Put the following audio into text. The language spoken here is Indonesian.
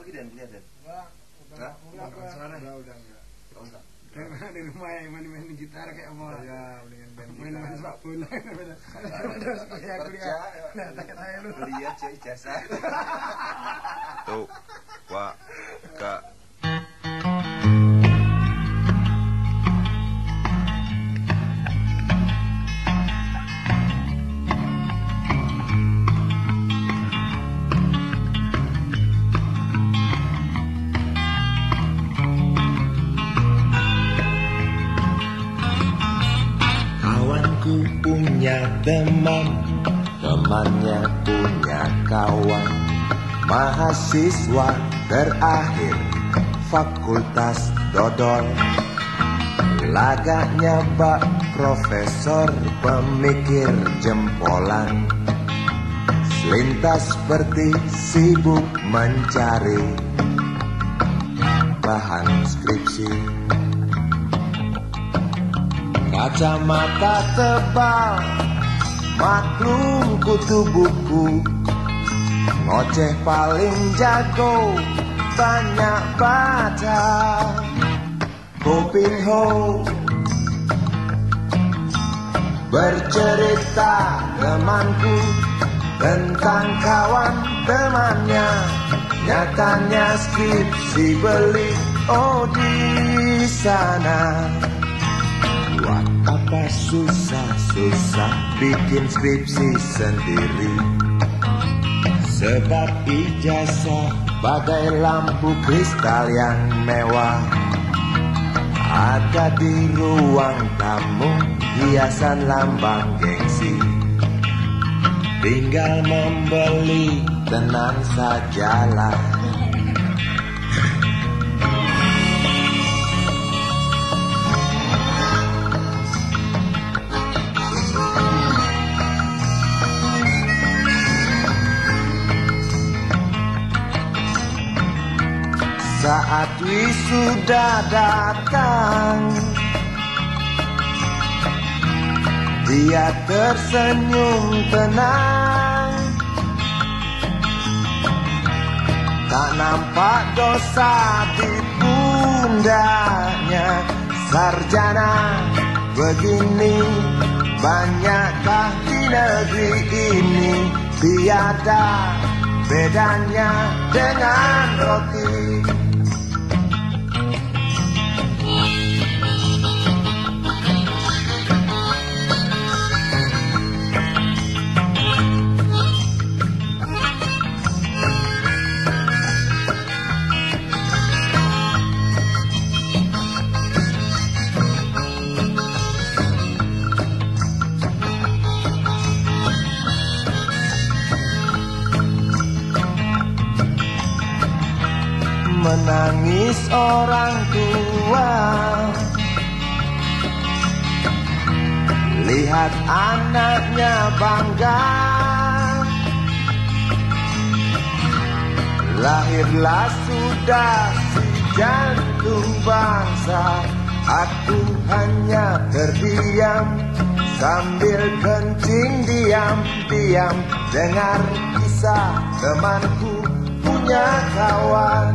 lagi dan. Enggak, udah Enggak? udah udah ya? udah enggak. Enggak. Kayak di rumah yang main-main gitar kayak mau Ya, main-main sepak bola. Terus kuliah Kerja, kuliah. Nah, tanya-tanya lu. kuliah cek ijazah. Tuh, wa, ka. Kawanku punya teman. Temannya punya kawan Mahasiswa terakhir Fakultas Dodol. Lagaknya bak profesor Pemikir jempolan. Selintas seperti sibuk mencari Bahan skripsi Kacamata tebal Maklum kutu buku Ngoceh paling jago Banyak baca Kuping ho. Bercerita temanku Tentang kawan temannya. Nyatanya skripsi beli Oh di sana Apa susah-susah bikin skripsi sendiri? Sebab ijazah bagai lampu kristal yang mewah. Ada di ruang tamu hiasan lambang gengsi. Tinggal membeli tenang sajalah Saat wisuda datang. Dia tersenyum tenang. Tak nampak dosa di pundaknya. Sarjana begini Banyakkah di negeri ini? Tiada bedanya dengan roti menangis orang tua. Lihat anaknya bangga. Lahirlah sudah si jantung bangsa. Aku hanya terdiam Sambil kencing diam-diam. Dengar kisah temanku punya kawan.